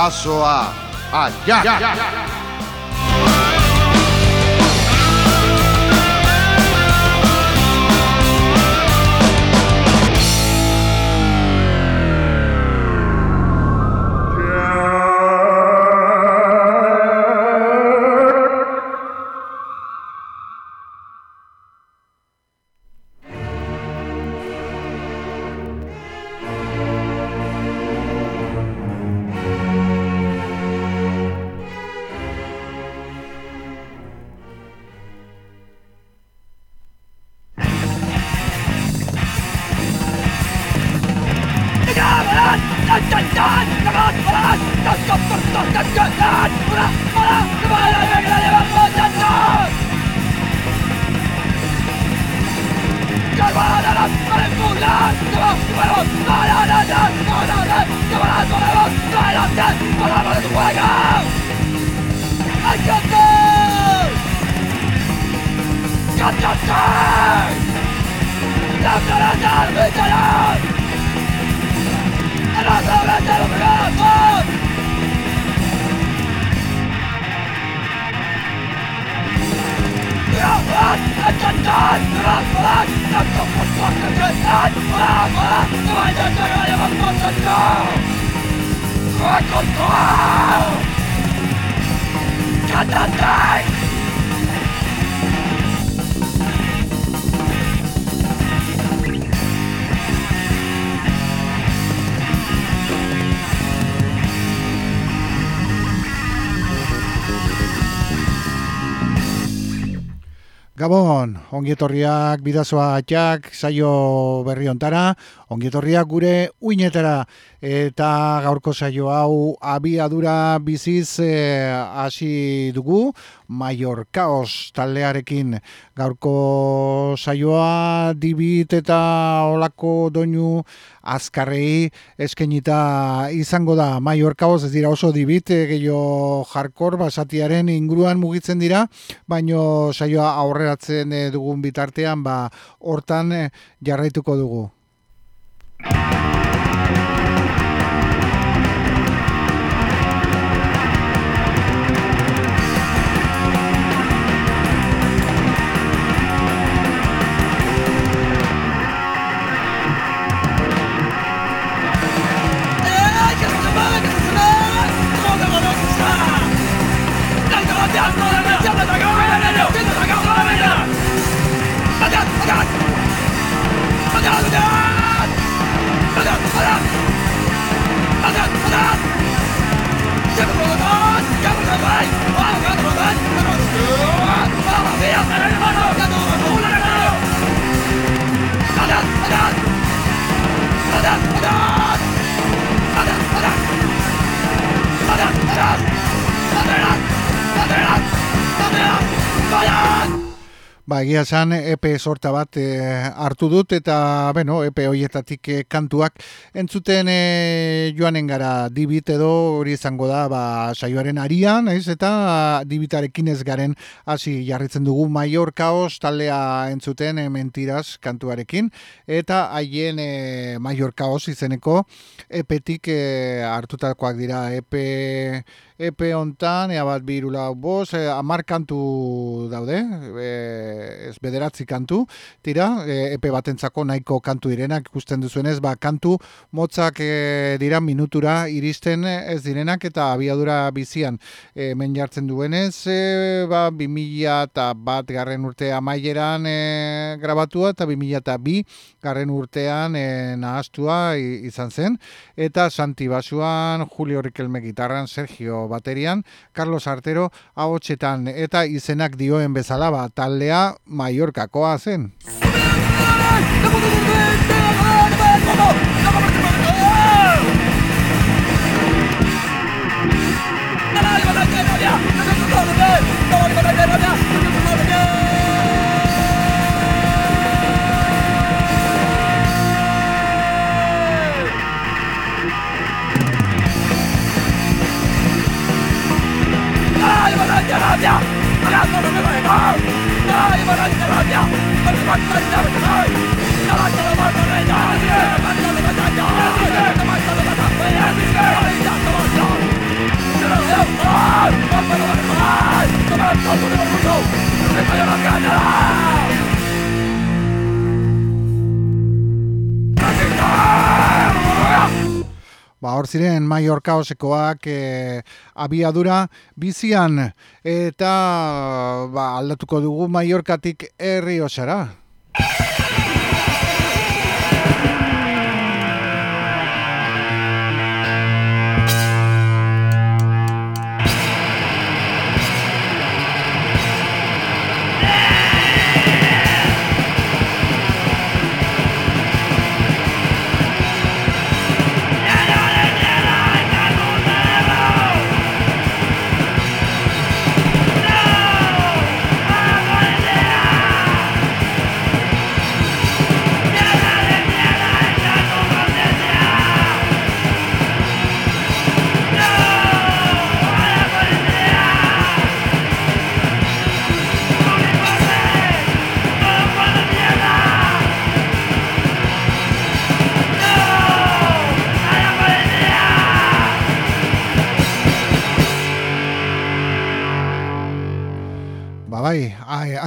Bidazoa Allá Gabon, ongietorriak bidazoa atxak, saio berri ontara, ongietorriak gure uinetara. Eta gaurko saio hau abiadura biziz eh, hasi dugu. Maior Kaos taldearekin. Gaurko saioa dibit eta olako doinu azkarrei eskenita izango da. Maior Kaos ez dira oso dibit eh, gehiago jarkor basatiaren inguruan mugitzen dira. Baino saioa aurreratzen eh, dugun bitartean ba hortan jarraituko dugu Down! Fire! Ba, egia esan EP sorta bat e, hartu dut eta bueno, EP hoietatik e, kantuak entzuten e, joanen gara. Dibit edo hori izango da ba, saioaren arian, ez, eta dibitarekin ez garen. Hasi jarritzen dugu Maior Kaos taldea entzuten e, mentiraz kantuarekin. Eta haien e, Maior Kaos izeneko EPetik e, hartutakoak dira. EP Epe hontan, ea bat birula boz, e, amar kantu daude, e, ez bederatzi kantu, tira, e, epe batentzako nahiko kantu direnak, ikusten duzuenez, ba, kantu motzak e, dira minutura iristen ez direnak, eta abiadura bizian e, men jartzen duenez, e, ba, 2000 eta bat garren urte amaieran e, grabatua, eta 2000 eta bi garren urtean e, nahastua izan zen, eta Santi Basuan, Julio Riquelme gitarran, Sergio baterian, Carlos Artero ahotsetan eta izenak dioen bezala ba taldea Mallorcakoa zen. Let's go! Ba, hor ziren Mallorca osekoak e, abiadura bizian eta ba, aldatuko dugu Mallorcatik herri osara.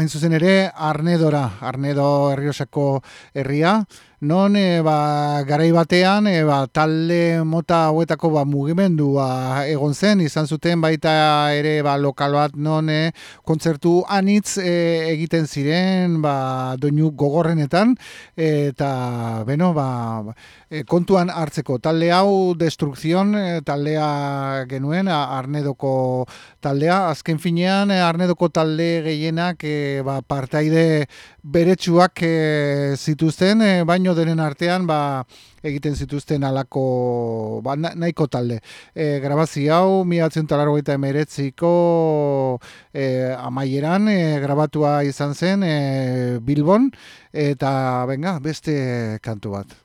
Hain zuzen ere, Arnedora, Arnedo herriosako herria, non e, ba, garai batean e, ba, talde mota hauetako ba, mugimendua egon zen, izan zuten baita ere ba, lokal bat non e, kontzertu anitz e, egiten ziren ba, doinu gogorrenetan. Eta beno ba, kontuan hartzeko. Talde hau destrukzion taldea genuen arnedoko taldea, azken finean arnedoko talde gehienak e, ba, partaide beretsuak e, zituzten, e, denen artean ba, egiten zituzten alako ba, nahiko talde. E, grabazi hau, mi atzen talarro eta emeretziko e, amaieran e, grabatua izan zen e, Bilbon, eta venga, beste kantu bat.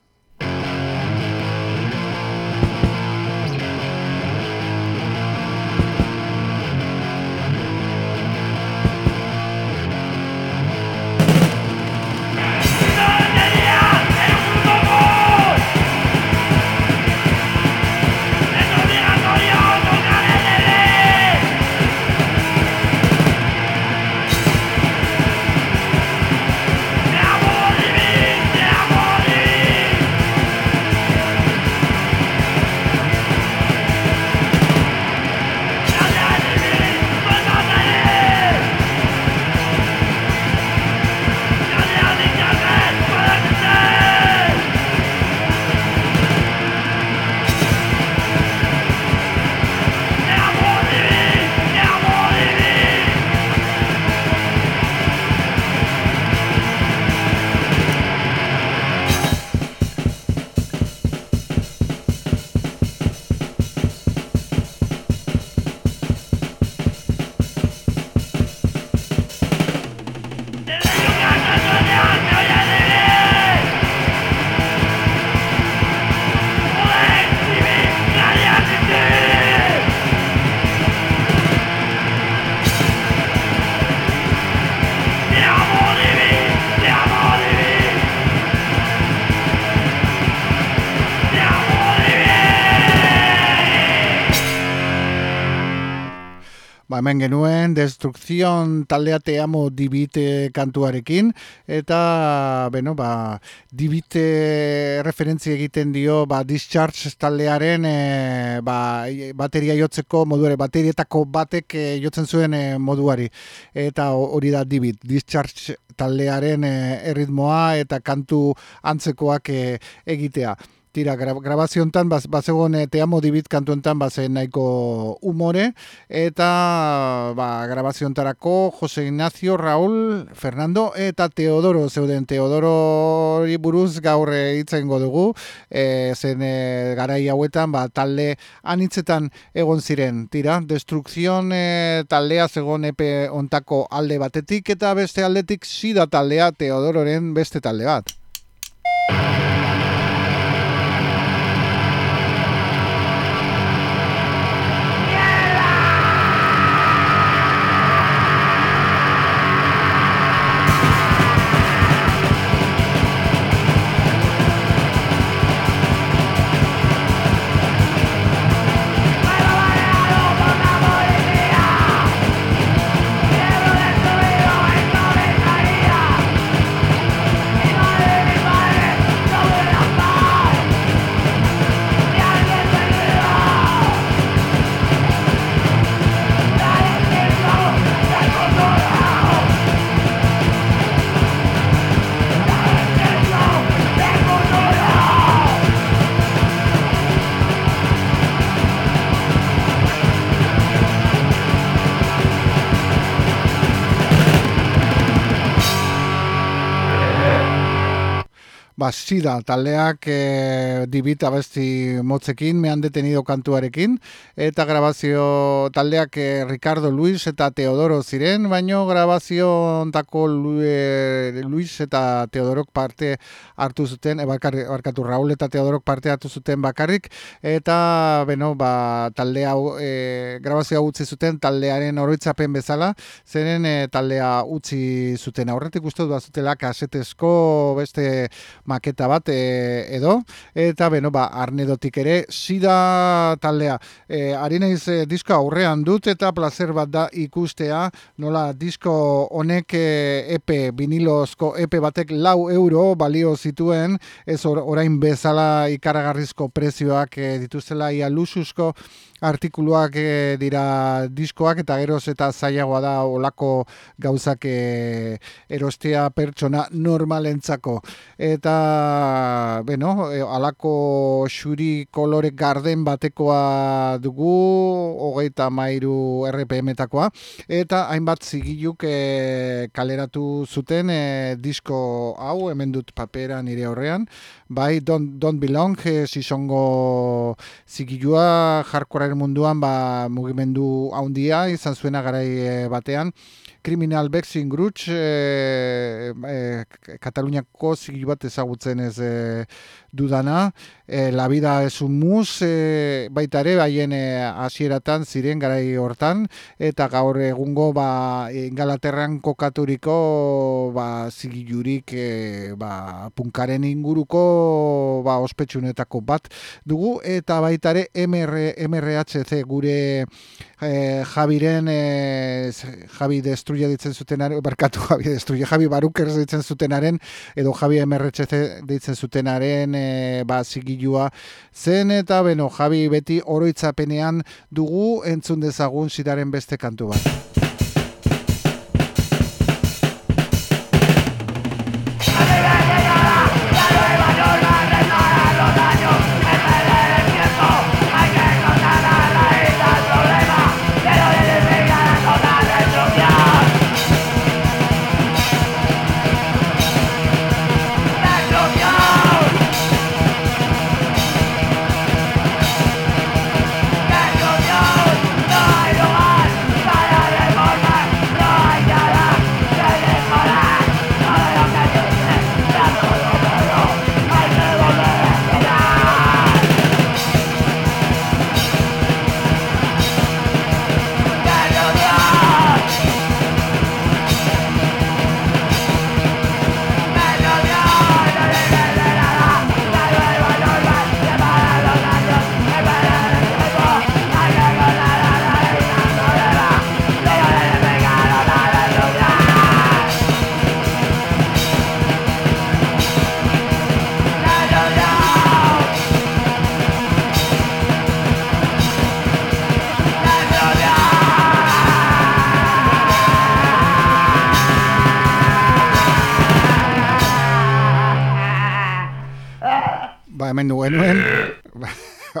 Hemen genuen destrukzion taldea te amo dibite kantuarekin. Eta beno ba dibite referentzia egiten dio ba discharge taldearen e, ba, bateria jotzeko moduare baterietako batek e, jotzen zuen e, moduari. Eta hori da dibit discharge taldearen erritmoa eta kantu antzekoak egitea Tira, grabaziontan, bazegoen baz, te amo dibit kantuentan bazen nahiko umore, eta ba, grabaziontarako Jose Ignacio, Raúl, Fernando eta Teodoro zeuden. Teodoro buruz gaur hitzen dugu, e, zen e, garai hauetan ba, talde anitzetan egon ziren. Tira, destrukzion e, taldea zegoen epe ontako alde batetik, eta beste aldetik sida taldea Teodororen beste talde bat. Ba, sida taldeak e, dibit abesti motzekin, mehan detenido kantuarekin, eta grabazio taldeak e, Ricardo Luis eta Teodoro ziren, baino grabazio ontako e, Luis eta Teodorok parte hartu zuten, e, barkatu Raul eta Teodorok parte hartu zuten bakarrik, eta beno, ba, taldea e, grabazioa utzi zuten taldearen oroitzapen bezala, zeren e, taldea utzi zuten. Aurretik uste dut bazutela kasetezko beste maketa bat e, edo. Eta beno ba arnedotik ere sida taldea. E, ari naiz e, disko aurrean dut eta placer bat da ikustea nola disko honek e, epe vinilozko epe batek lau euro balio zituen. Ez orain bezala ikaragarrizko prezioak e, dituzela ia lususko artikuluak e, dira diskoak eta geroz eta zailagoa da olako gauzak e, erostea pertsona normalentzako. Eta, bueno, e, alako xuri kolore garden batekoa dugu, hogeita mairu RPM-etakoa, eta hainbat zigiluk e, kaleratu zuten e, disko hau, hemen dut papera nire horrean, bai, don't, don't belong, e, zizongo zigilua jarkora munduan ba, mugimendu haundia izan zuena garai eh, batean. Criminal Bexing Grutsch, e, e, Kataluniako zigi bat ezagutzen ez e, dudana. E, la vida es un mus, e, baita ere, haien hasieratan ziren garai hortan, eta gaur egungo ba, ingalaterran kokaturiko ba, zigi jurik e, ba, punkaren inguruko ba, ospetsunetako bat dugu, eta baita ere MR, MRHC gure e, Javiren e, Javi Destruya ditzen zutenaren, barkatu Javi Destruya, Javi Barukers ditzen zutenaren, edo Javi MRHC ditzen zutenaren e, ba, zigilua zen, eta beno, Javi beti oroitzapenean dugu entzun dezagun zidaren beste kantu bat.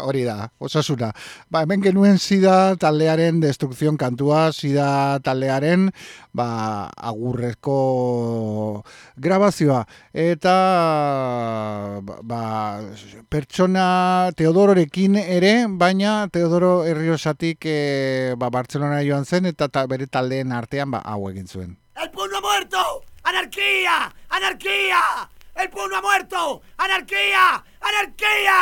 Hori da, osasuna. Ba, hemen genuen zida taldearen destrukzion kantua, zida taldearen ba, agurrezko grabazioa. Eta ba, pertsona Teodororekin ere, baina Teodoro Herriosatik e, ba, Bartzelona joan zen, eta bere taldeen artean ba, hau egin zuen. El pueblo muerto! ¡Anarquía! ¡Anarquía! ¡El pueblo ha muerto! ¡Anarquía! ¡Anarquía!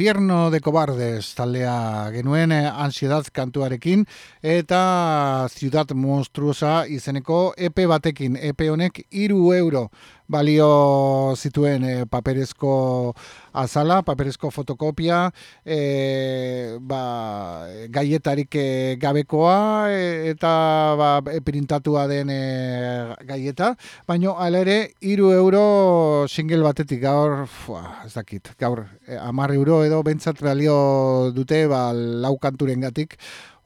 Infierno de Cobardes taldea genuen eh, ansiedad kantuarekin eta Ciudad Monstruosa izeneko EP batekin, EP honek iru euro balio zituen e, paperezko azala, paperezko fotokopia, e, ba, gaietarik e, gabekoa eta ba, printatua den e, gaieta, baino ala ere iru euro single batetik gaur, fua, ez dakit, gaur e, amar euro edo bentsat balio dute ba, laukanturen gatik,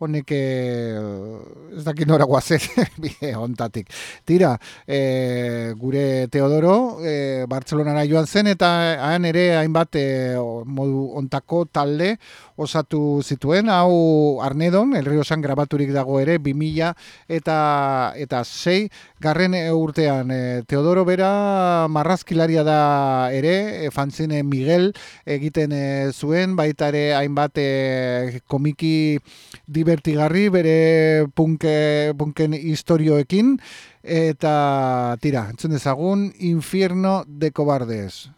honek eh, ez dakit nora guazen bide ontatik. Tira, e, gure Teodoro e, Bartzelonara joan zen eta hain ere hainbat e, modu ontako talde osatu zituen, hau Arnedon, El Rio San grabaturik dago ere, 2000 eta, eta 6 garren urtean. Teodoro bera marrazkilaria da ere, e, fanzine Miguel egiten zuen, baita ere hainbat komiki divertigarri bere punke, punken historioekin eta tira, entzun dezagun Infierno de Cobardes.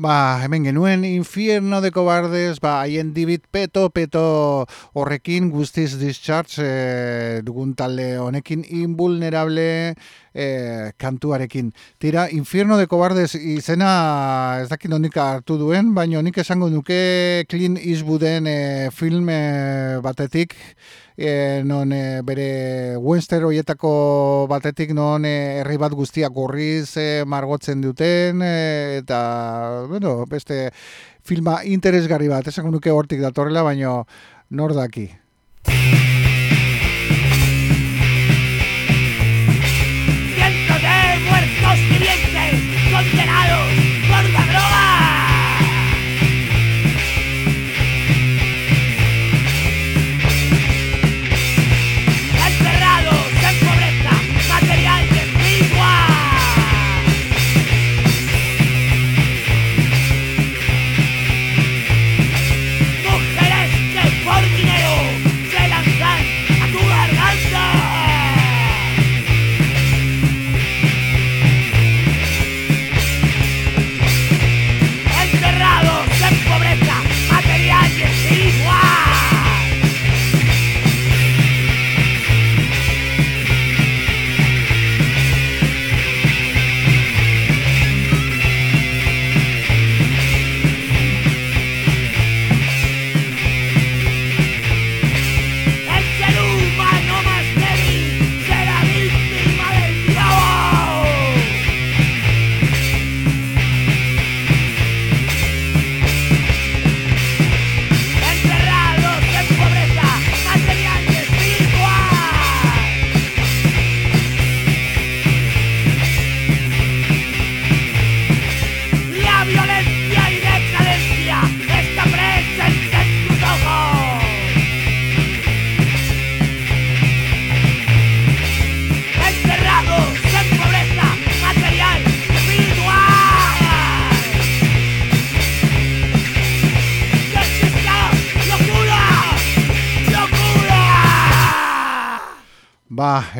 Ba, hemen genuen infierno de cobardes, ba, haien dibit peto, peto horrekin, guztiz discharge, e, dugun talde honekin, invulnerable e, kantuarekin. Tira, infierno de cobardes izena, ez dakit nik hartu duen, baina nik esango nuke Clint Eastwooden e, film batetik, e, non e, bere Webster hoietako batetik non e, herri bat guztiak gorriz e, margotzen duten e, eta bueno, beste filma interesgarri bat, esan nuke hortik datorrela, baino nor daki.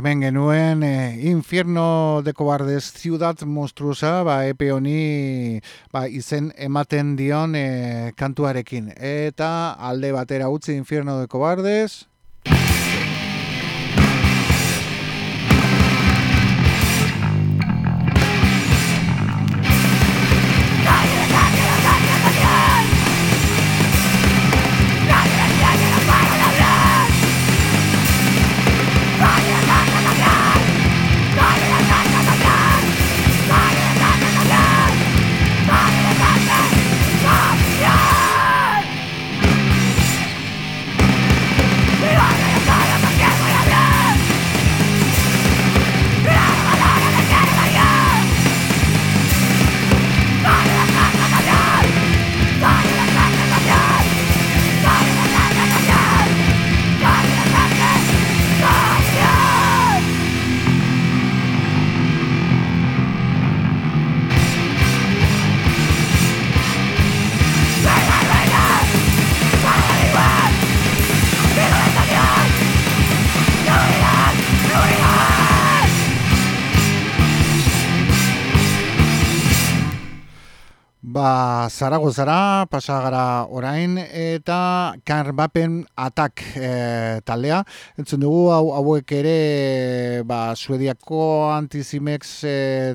Hemen genuen eh, Infierno de Cobardes Ciudad Monstruosa, ba, epe honi ba, izen ematen dion eh, kantuarekin. Eta alde batera utzi Infierno de Cobardes, Zaragozara, pasagara orain, eta karbapen atak e, taldea. Entzun dugu, hau, hauek ere, ba, suediako antizimex e,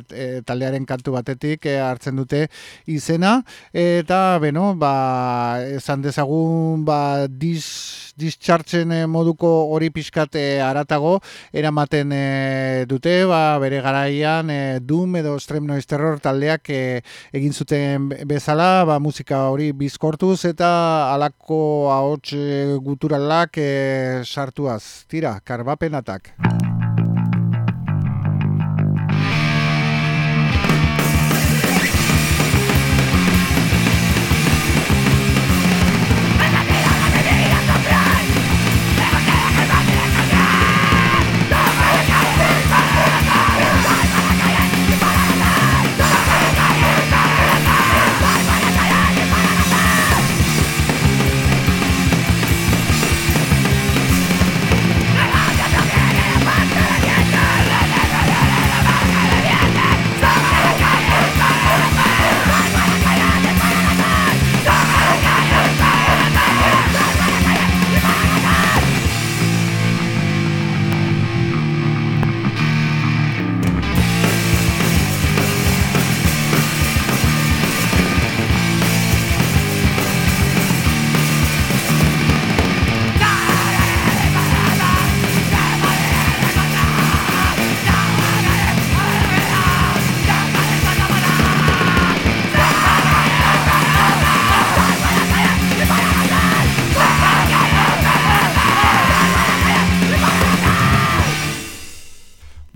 e, taldearen kantu batetik e, hartzen dute izena. Eta, beno, ba, esan dezagun, ba, diz, diztxartzen moduko hori pixkat e, aratago, eramaten e, dute, ba, bere garaian, e, Doom edo Extreme Noise Terror taldeak e, egin zuten bezala, ba, musika hori bizkortuz eta alako ahots eh, guturalak e, sartuaz. Tira, karbapenatak.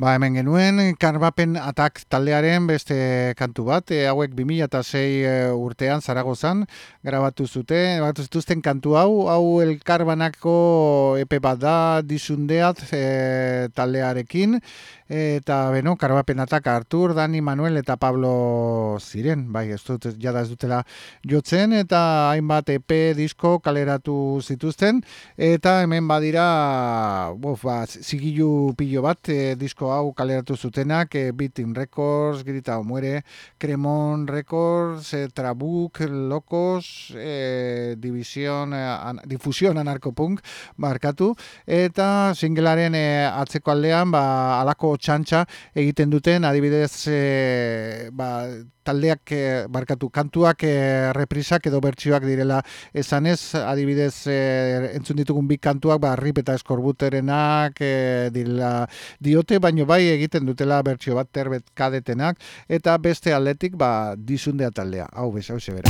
Ba, hemen genuen, karbapen atak taldearen beste kantu bat, e, hauek 2006 e, urtean zaragozan, grabatu zute, grabatu zituzten kantu hau, hau elkarbanako epe bat da, dizundeat e, taldearekin, eta beno, karbapenatak Artur, Dani, Manuel eta Pablo ziren, bai, ez dut, jada ez dutela jotzen, eta hainbat EP disko kaleratu zituzten, eta hemen badira, bof, ba, zigilu pilo bat, e, disko hau kaleratu zutenak, e, Beating Records, Grita Muere, Cremon Records, e, Trabuk, Locos, e, Division, e, an, Difusion Anarkopunk, markatu, eta singelaren e, atzeko aldean, ba, alako txantxa egiten duten, adibidez e, ba, taldeak e, barkatu kantuak e, reprisak edo bertsioak direla esanez, adibidez e, entzun ditugun bi kantuak, ba, rip eta eskorbuterenak e, dila diote, baino bai egiten dutela bertsio bat terbet kadetenak, eta beste aldetik ba, dizundea taldea. Hau bez, hau zebera.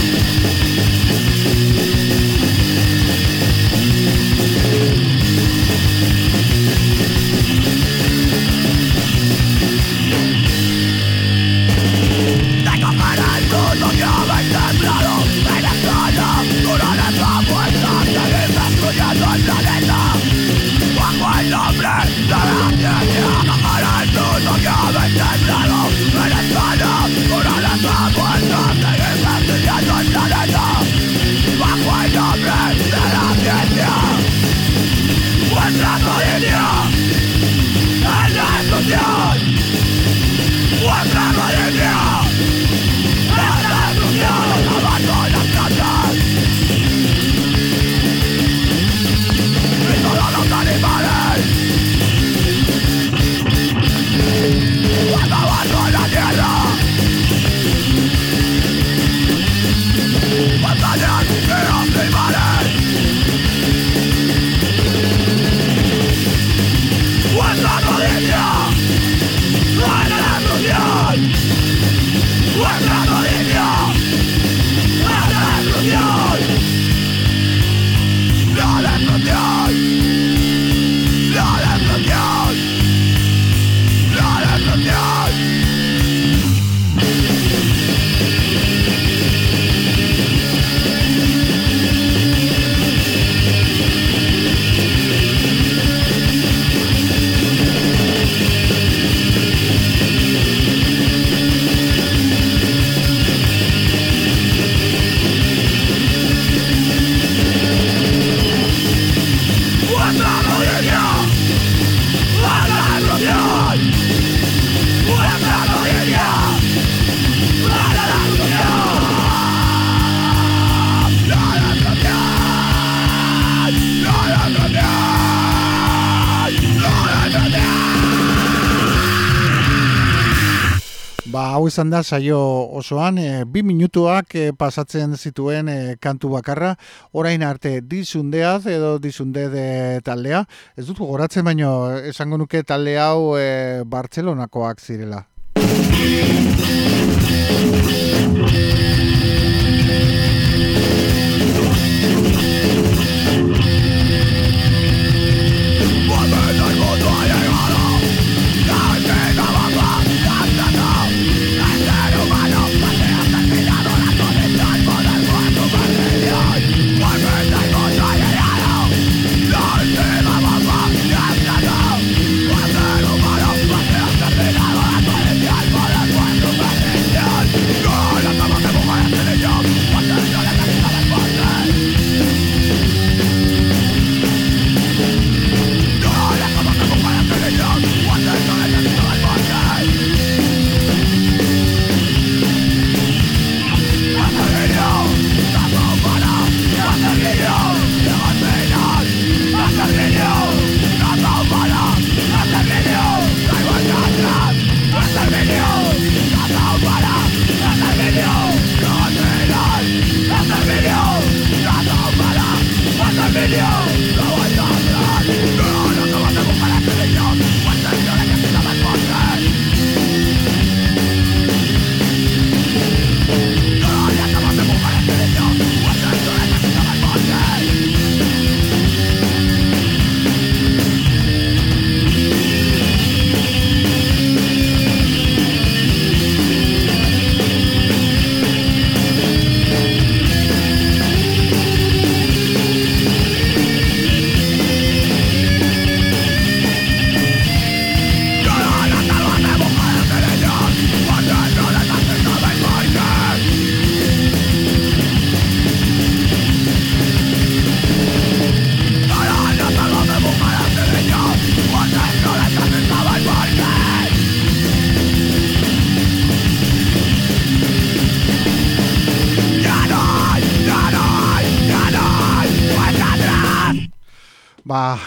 Izan da saio osoan, e, bi minutuak e, pasatzen zituen e, kantu bakarra, orain arte dizundeaz edo dizunde de taldea. Ez dut goratzen baino esango nuke talde hau e, Bartzelonakoak zirela.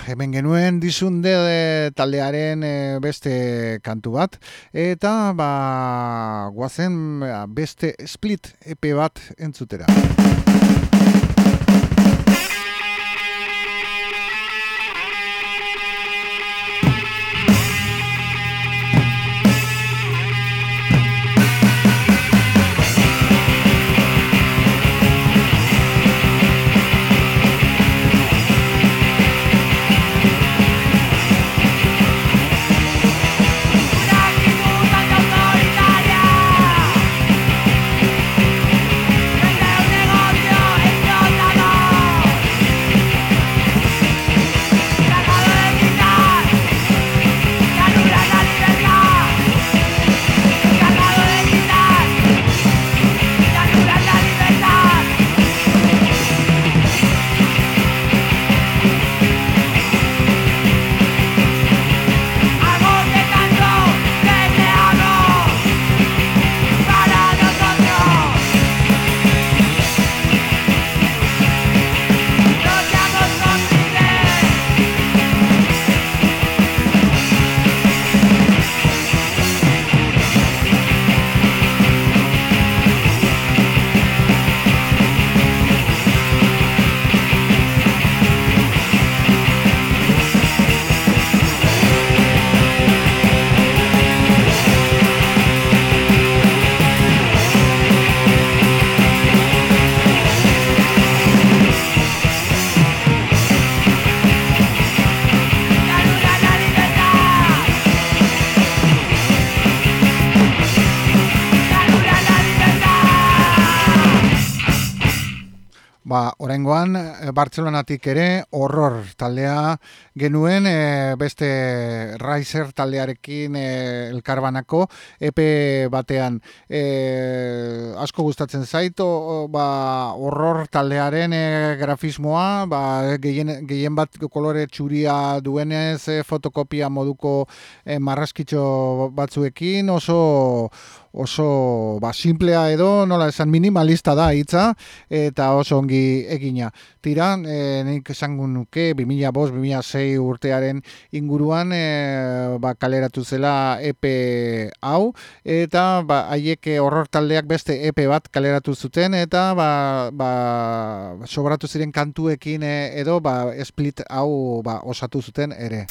Hemen genuen dizunde taldearen eh, beste kantu bat eta ba guazen beste split EP bat entzutera. Oraingoan eh, Bartzelonatik ere horror taldea genuen e, beste Riser taldearekin e, elkarbanako EP batean. E, asko gustatzen zaito ba horror taldearen e, grafismoa ba gehien, gehien bat kolore txuria duenez e, fotokopia moduko e, marraskitxo batzuekin oso oso ba, simplea edo nola esan minimalista da hitza eta oso ongi egina. Tira, e, nik esango nuke 2005-2006 urtearen inguruan e, ba, kaleratu zela EP hau eta ba, haiek horror taldeak beste EP bat kaleratu zuten eta ba, ba, sobratu ziren kantuekin edo ba, split hau ba, osatu zuten ere.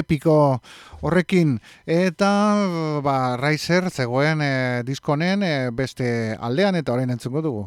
Epiko horrekin eta ba Riser zegoen e, diskonen e, beste aldean eta orain entzungo dugu.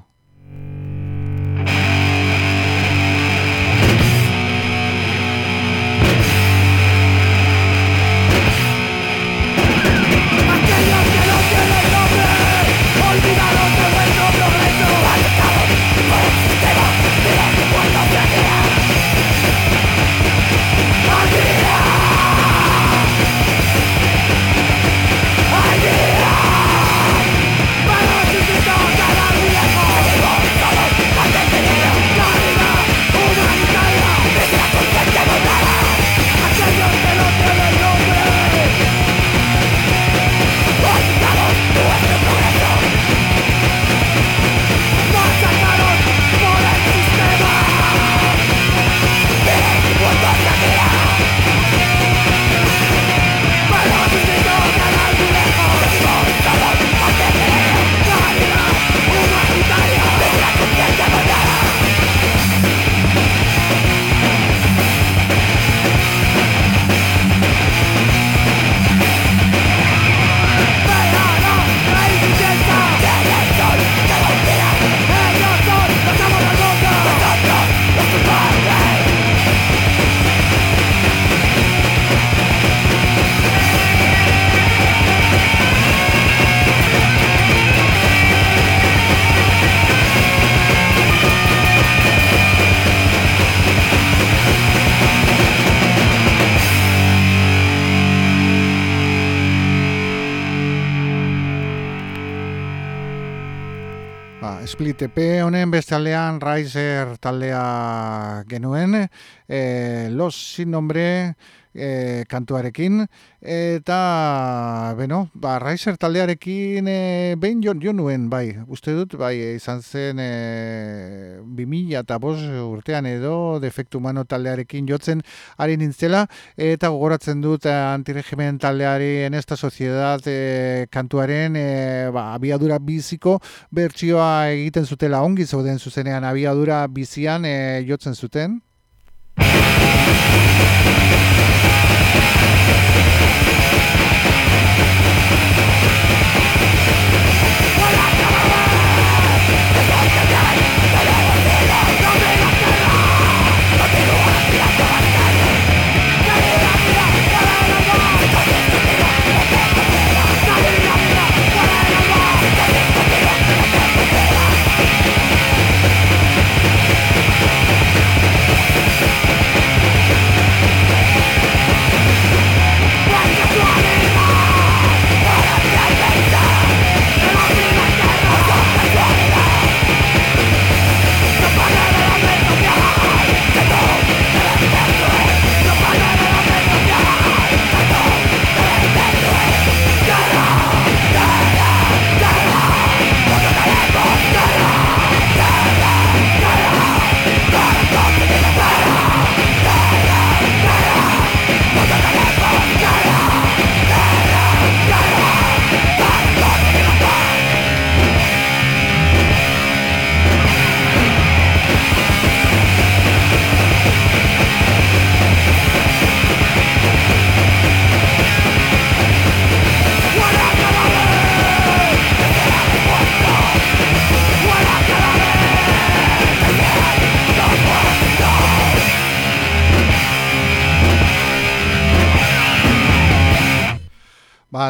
Bestaldean Riser taldea genuen, e, los sin nombre e, kantuarekin. Eta beno, ba, Raiser taldearekin e, behin jo, jo nuen bai, uste dut bai, izan zen e, 2000 eta bos urtean edo defektu humano taldearekin jotzen ari nintzela. Eta gogoratzen dut antiregimen taldeari en esta sociedad e, kantuaren e, ba, abiadura biziko bertsioa egiten zutela. Ongi zauden zuzenean abiadura bizian e, jotzen zuten Thank you.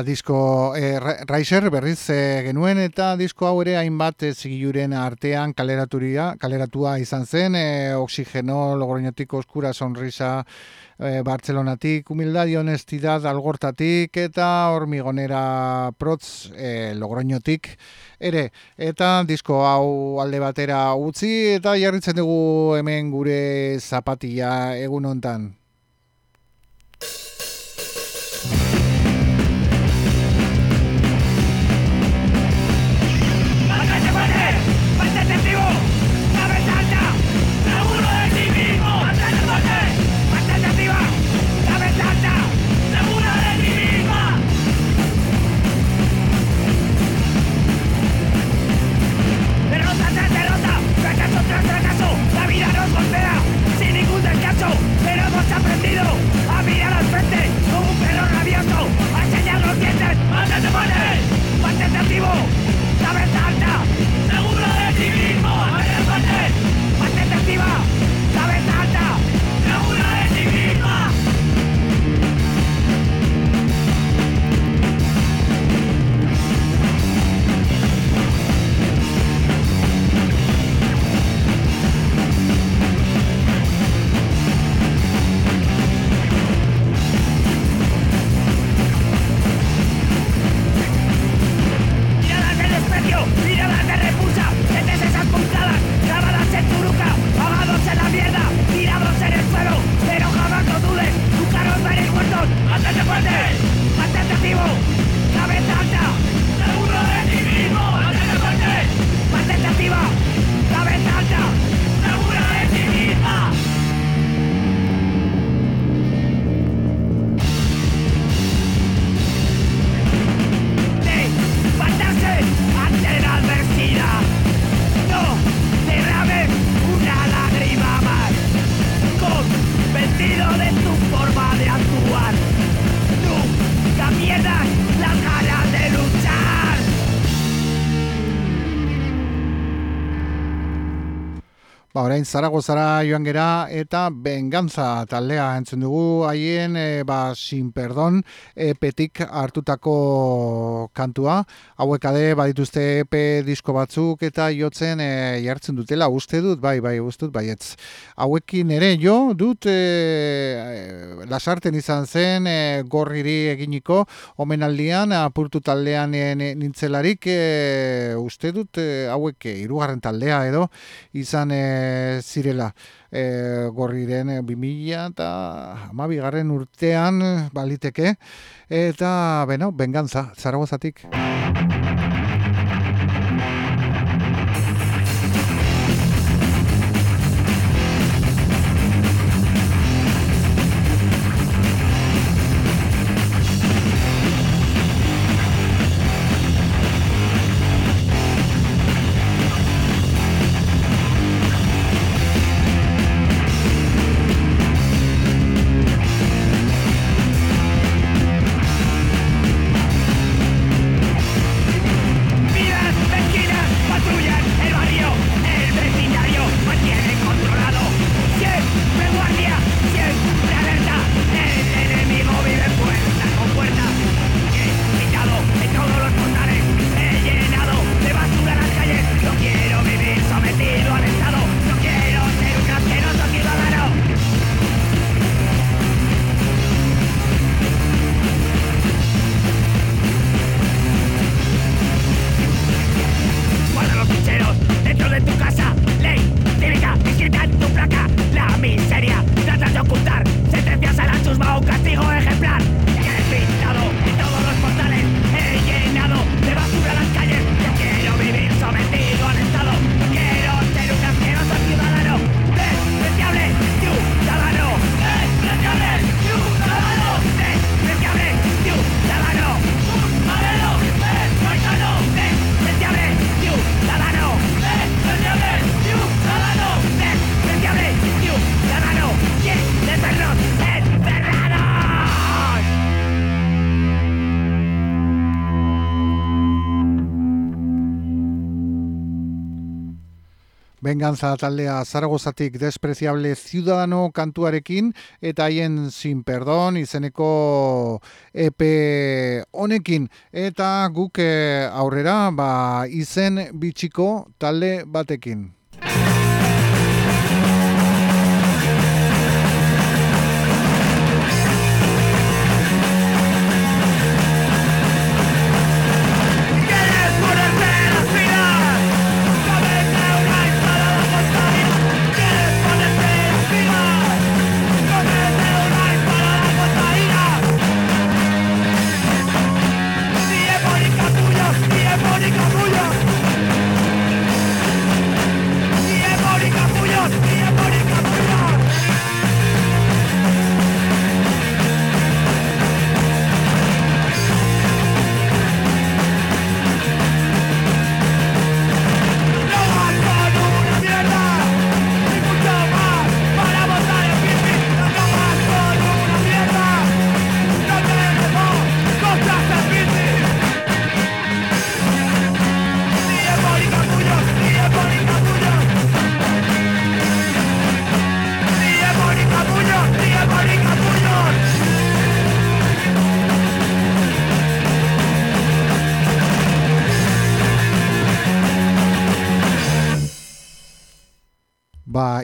Disko e, Raiser berriz e, genuen eta disko hau ere hainbat e, zigiluren artean kaleraturia, kaleratua izan zen, e, oxigeno, logroñotik oskura sonrisa e, Bartzelonatik, humildadi honestidad algortatik eta hormigonera protz e, logroñotik ere. Eta disko hau alde batera utzi eta jarritzen dugu hemen gure zapatia egun hontan. Orain Zaragozara joan gera eta Bengantza taldea entzun dugu. Haien e, ba sin perdon epetik hartutako kantua. Hauek ade badituzte EP disko batzuk eta jotzen e, jartzen dutela. Uste dut bai bai uste dut baietz hauekin ere jo dut e, lasarten izan zen e, gorriri eginiko omenaldian apurtu taldean e, nintzelarik e, uste dut e, hauek hirugarren taldea edo izan e, zirela e, gorriren e, 2000 eta urtean baliteke eta beno, bengantza, zaragozatik. Venganza taldea Zaragozatik despreziable ciudadano kantuarekin eta haien sin perdón izeneko EP honekin eta guk eh, aurrera ba, izen bitxiko talde batekin.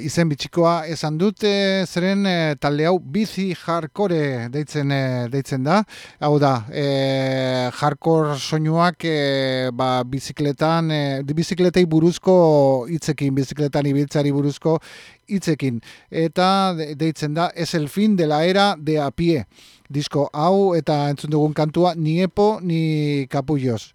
Izen bitxikoa esan dute zeren e, talde hau bizi hardcore deitzen e, deitzen da. Hau da, e, hardcore soinuak e, ba, bizikletan, e, bizikletei buruzko hitzekin, bizikletan ibiltzari buruzko hitzekin. Eta deitzen da, es el fin de la era de a pie. Disko hau eta entzun dugun kantua ni epo ni kapullos.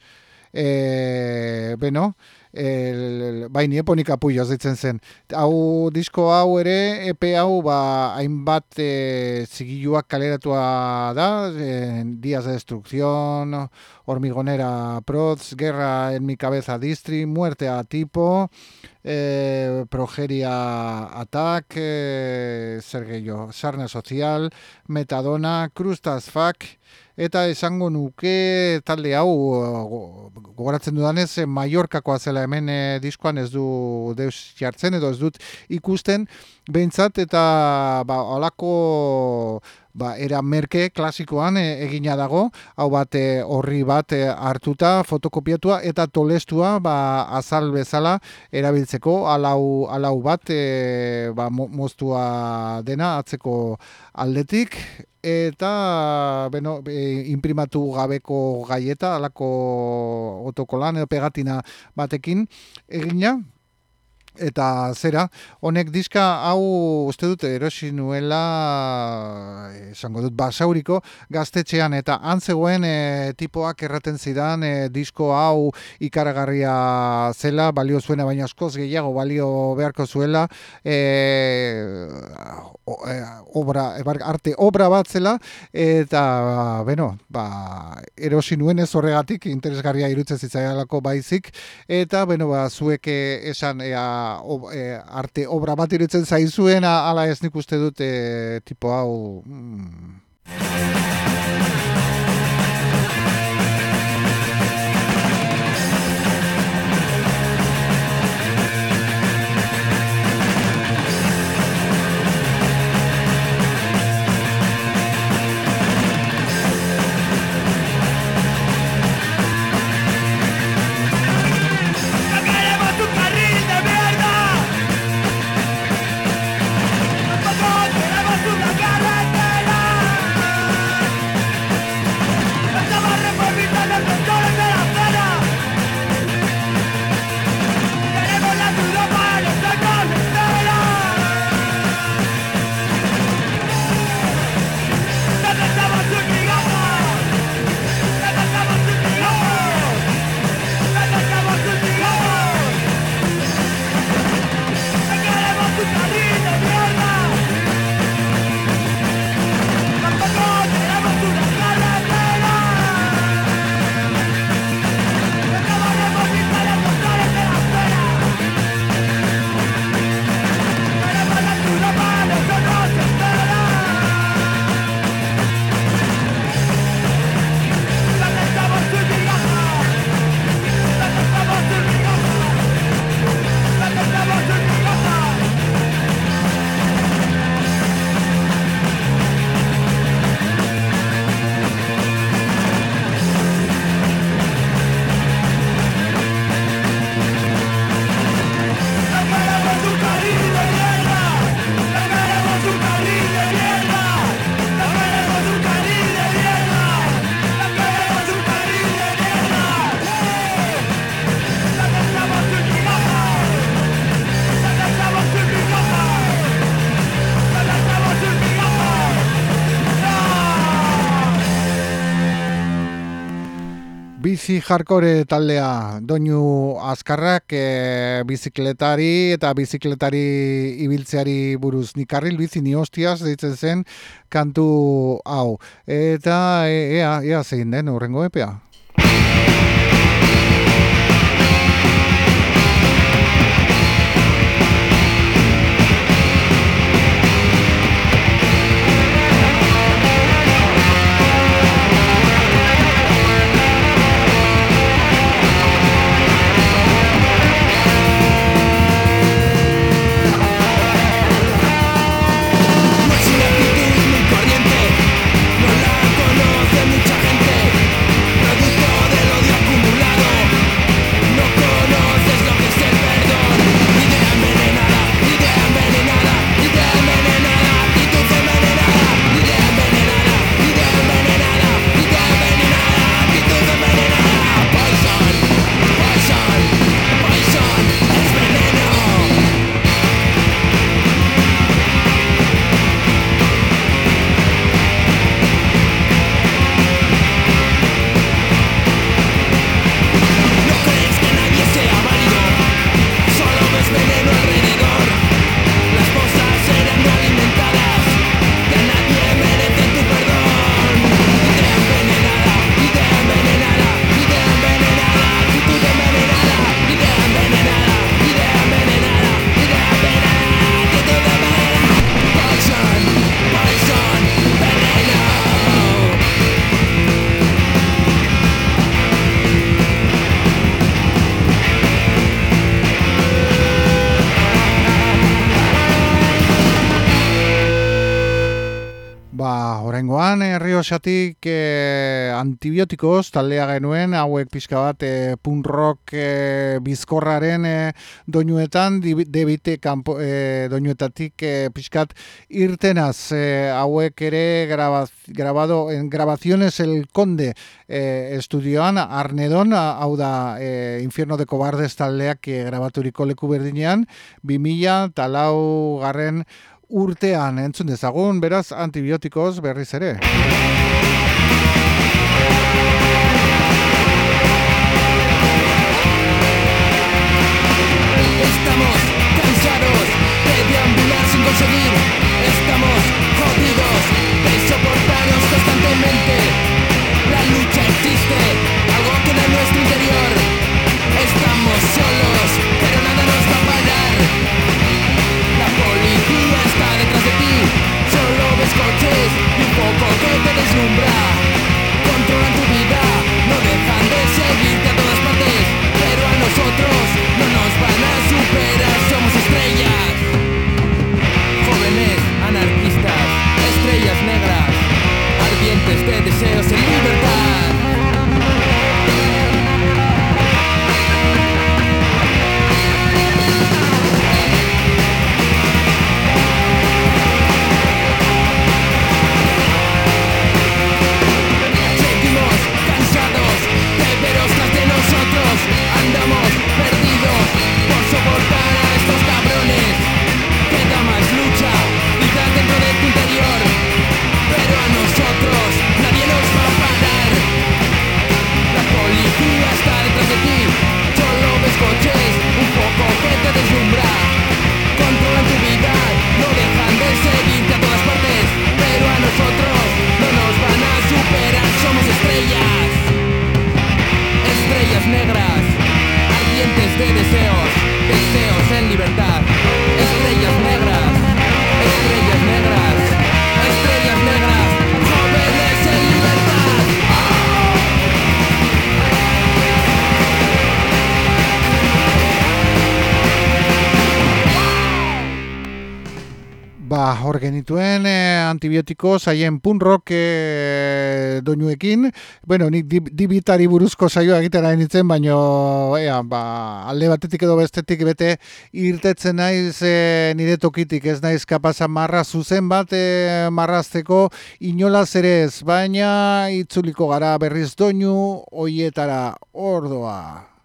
E, beno, el, bai, nie ponik apuio zitzen zen. Hau, disko hau ere, EP hau, ba, hainbat e, zigiluak kaleratua da, e, Días de Destrucción, Hormigonera Proz, Guerra en mi cabeza distri, Muerte a tipo, e, Progeria Attack, e, Sergeio, Sarna Social, Metadona, Crustas Fuck, eta esango nuke talde hau gogoratzen dudanez Mallorcakoa zela hemen e, diskoan ez du deus jartzen edo ez dut ikusten. Behintzat eta ba, alako ba, era merke klasikoan e, egina dago, hau bat horri bat hartuta, fotokopiatua eta tolestua ba, azal bezala erabiltzeko. Alau, alau bat e, ba, moztua dena atzeko aldetik. Eta beno, e, imprimatu gabeko gaieta, alako otokolan edo pegatina batekin egina, eta zera, honek diska hau uste dut erosi nuela esango dut basauriko gaztetxean eta antzegoen e, tipoak erraten zidan e, disko hau ikaragarria zela, balio zuena baina askoz gehiago balio beharko zuela e, obra, arte obra bat zela eta beno, ba, erosi nuen ez horregatik interesgarria irutzen zitzaialako baizik eta beno, ba, zuek esan ea e, arte obra bat irutzen zaizuen, ala ez nik uste dute tipo hau... Mm. Bizi jarkore taldea doinu azkarrak e, bizikletari eta bizikletari ibiltzeari buruz nikarril bizi ni hostias deitzen zen kantu hau. Eta e, ea, ea zein den horrengo epea. Erriosatik e, antibiotikoz taldea genuen, hauek pixka bat e, punk rock e, bizkorraren e, doinuetan, debite kanpo, e, doinuetatik e, pixkat irtenaz, e, hauek ere grabado, en grabaciones el conde e, estudioan, Arnedon, hau da e, Infierno de Cobardes taldeak e, grabaturiko leku berdinean, 2000 talau garren urtean entzun dezagun, beraz antibiotikoz berriz ere. Cansados de deambular sin conseguir. Estamos jodidos de soportarnos constantemente. La lucha existe, algo que en nuestro interior. Estamos solos, pero nada nos va a parar. Policía está detrás de ti Solo ves coches y un poco que te deslumbra Ardientes de deseos en libertad antibiotiko zaien pun rock e, doinuekin. Bueno, nik dibitari buruzko saioa egiten ari nintzen, baina ea, ba, alde batetik edo bestetik bete irtetzen naiz e, nire tokitik ez naiz kapasa marra zuzen bat e, marrazteko inolaz ere ez, baina itzuliko gara berriz doinu hoietara ordoa.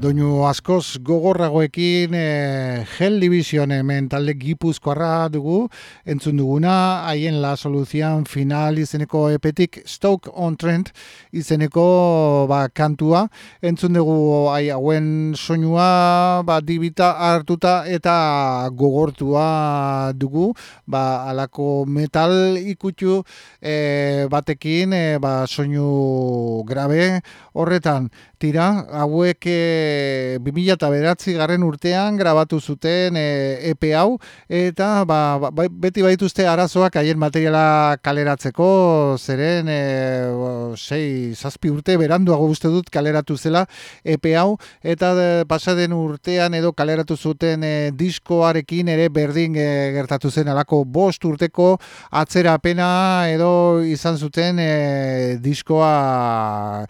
Doinu askoz gogorragoekin e, Hell Division hemen talde gipuzkoarra dugu. Entzun duguna haien la soluzian final izeneko epetik Stoke on Trent izeneko ba, kantua. Entzun dugu hai, hauen soinua ba, dibita hartuta eta gogortua dugu. Ba, alako metal ikutu e, batekin e, ba, soinu grabe. Horretan tira, hauek e, 2009 garren urtean grabatu zuten e, EP hau, eta ba, ba, bai, beti baituzte arazoak haien materiala kaleratzeko, zeren e, sei, zazpi urte beranduago uste dut kaleratu zela EP hau, eta de, pasaden urtean edo kaleratu zuten e, diskoarekin ere berdin e, gertatu zen. Alako bost urteko atzera pena edo izan zuten e, diskoa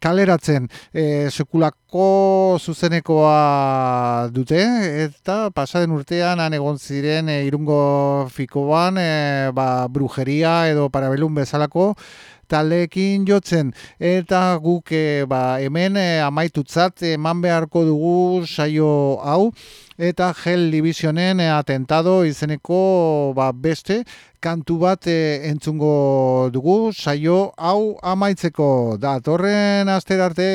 kaleratzen e, sekulako zuzenekoa dute eta pasaden urtean han egon ziren e, irungo fikoan e, ba, brujeria edo parabelun bezalako taldeekin jotzen. Eta guk e, ba, hemen e, amaitutzat eman beharko dugu saio hau eta Hell Divisionen e, atentado izeneko ba, beste kantu bat e, entzungo dugu. Saio hau amaitzeko datorren aster arte